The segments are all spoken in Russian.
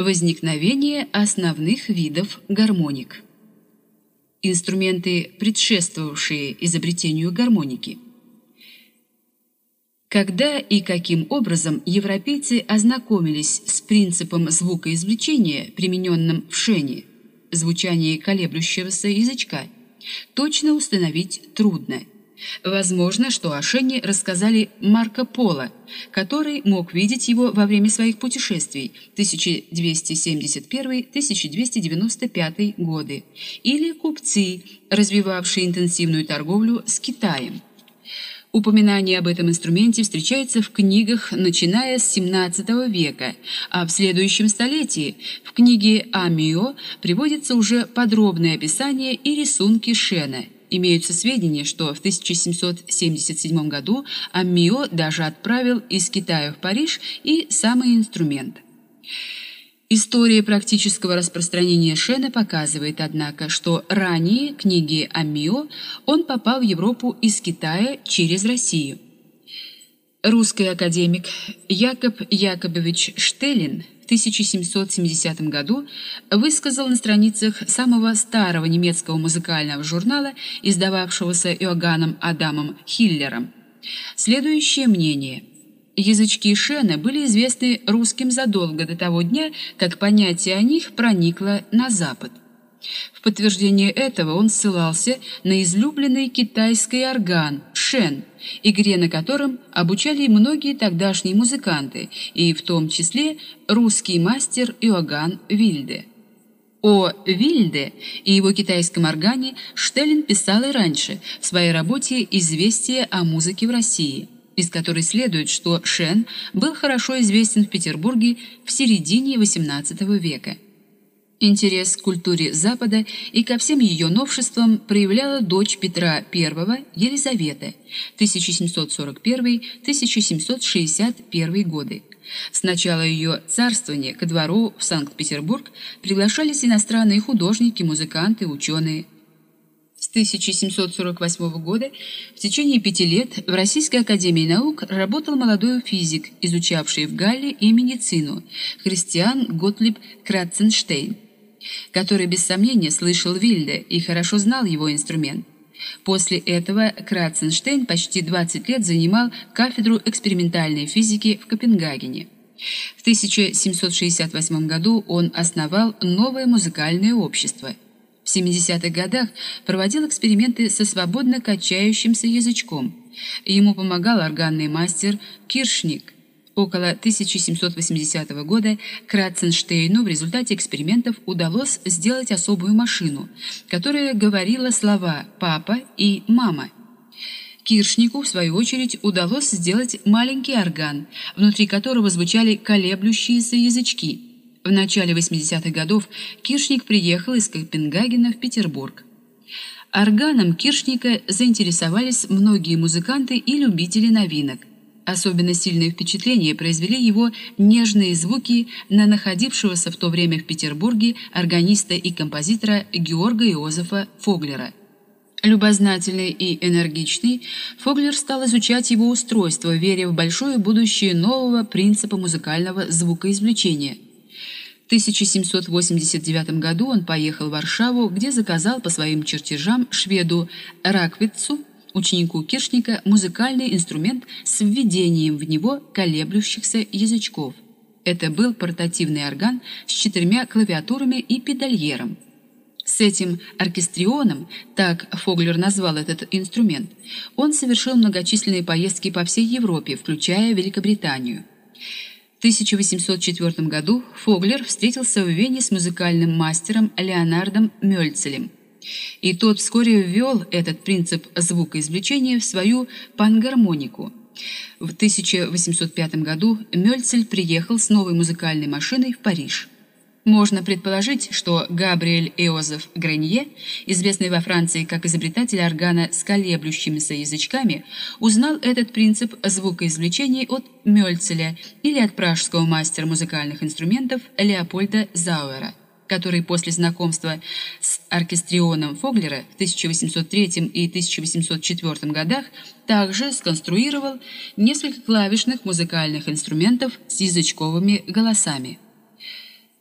Возникновение основных видов гармоник. Инструменты, предшествовавшие изобретению гармоники. Когда и каким образом европейцы ознакомились с принципом звукоизвлечения, примененным в шене, звучании колеблющегося язычка, точно установить трудно. Возможно, что о Шене рассказали Марко Поло, который мог видеть его во время своих путешествий 1271-1295 годы, или купцы, развивавшие интенсивную торговлю с Китаем. Упоминание об этом инструменте встречается в книгах, начиная с XVII века, а в следующем столетии в книге Амио приводится уже подробное описание и рисунки шена. Имеются сведения, что в 1777 году Амио даже отправил из Китая в Париж и самый инструмент – История практического распространения Шена показывает, однако, что ранее книги Амио он попал в Европу из Китая через Россию. Русский академик Якоб Яковлевич Штеллин в 1770 году высказал на страницах самого старого немецкого музыкального журнала, издававшегося Иоганном Адамом Хиллером, следующее мнение – Язычки Шена были известны русским задолго до того дня, как понятие о них проникло на Запад. В подтверждение этого он ссылался на излюбленный китайский орган шен, игре на котором обучали многие тогдашние музыканты, и в том числе русский мастер Иоганн Вильде. О Вильде и его китайском органе Штеллин писал и раньше в своей работе «Известие о музыке в России» из которой следует, что Шен был хорошо известен в Петербурге в середине XVIII века. Интерес к культуре Запада и ко всем ее новшествам проявляла дочь Петра I Елизавета 1741-1761 годы. С начала ее царствования ко двору в Санкт-Петербург приглашались иностранные художники, музыканты, ученые – с 1748 года в течение пяти лет в Российской академии наук работал молодой физик, изучавший в Галле и медицину, Христиан Готлиб Кратценштейн, который без сомнения слышал Вильде и хорошо знал его инструмент. После этого Кратценштейн почти 20 лет занимал кафедру экспериментальной физики в Копенгагене. В 1768 году он основал новое музыкальное общество – в 70-х годах проводил эксперименты со свободно качающимся язычком. Ему помогал органный мастер Киршник. Около 1780 года Кратценштейну в результате экспериментов удалось сделать особую машину, которая говорила слова «папа» и «мама». Киршнику, в свою очередь, удалось сделать маленький орган, внутри которого звучали колеблющиеся язычки – в начале 80-х годов Киршник приехал из Копенгагена в Петербург. Органом Киршника заинтересовались многие музыканты и любители новинок. Особенно сильное впечатление произвели его нежные звуки на находившегося в то время в Петербурге органиста и композитора Георга Иозефа Фоглера. Любознательный и энергичный, Фоглер стал изучать его устройство, веря в большое будущее нового принципа музыкального звукоизвлечения – 1789 году он поехал в Варшаву, где заказал по своим чертежам шведу Раквицу, ученику Киршника, музыкальный инструмент с введением в него колеблющихся язычков. Это был портативный орган с четырьмя клавиатурами и педальером. С этим оркестрионом, так Фоглер назвал этот инструмент, он совершил многочисленные поездки по всей Европе, включая Великобританию. 1804 году Фоглер встретился в Вене с музыкальным мастером Леонардом Мёльцелем. И тот вскоре ввел этот принцип звукоизвлечения в свою пангармонику. В 1805 году Мёльцель приехал с новой музыкальной машиной в Париж. Можно предположить, что Габриэль Иозеф Гренье, известный во Франции как изобретатель органа с колеблющимися язычками, узнал этот принцип звукоизвлечения от Мёльцеля или от пражского мастера музыкальных инструментов Леопольда Зауэра, который после знакомства с оркестрионом Фоглера в 1803 и 1804 годах также сконструировал несколько клавишных музыкальных инструментов с язычковыми голосами.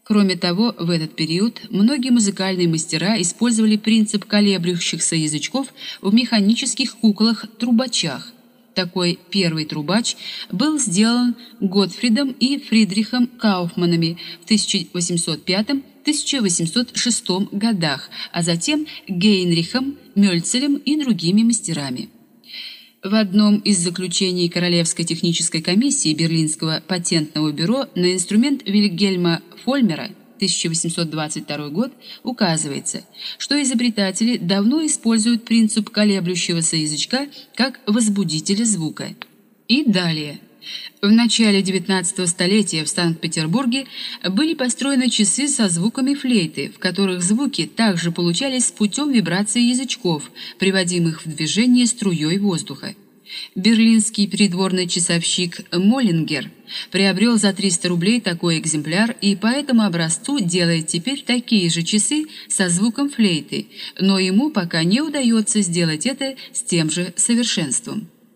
Кроме того, в этот период многие музыкальные мастера использовали принцип колеблющихся язычков в механических куклах-трубачах. Такой первый трубач был сделан Готфридом и Фридрихом Кауфманами в 1805-1806 годах, а затем Гейнрихом, Мёльцелем и другими мастерами. В одном из заключений Королевской технической комиссии Берлинского патентного бюро на инструмент Вильгельма Фольмера 1822 год указывается, что изобретатели давно используют принцип колеблющегося язычка как возбудителя звука. И далее. В начале XIX столетия в Санкт-Петербурге были построены часы со звуками флейты, в которых звуки также получались путем вибрации язычков, приводимых в движение струей воздуха. Берлинский придворный часовщик Моллингер приобрел за 300 рублей такой экземпляр и по этому образцу делает теперь такие же часы со звуком флейты, но ему пока не удается сделать это с тем же совершенством.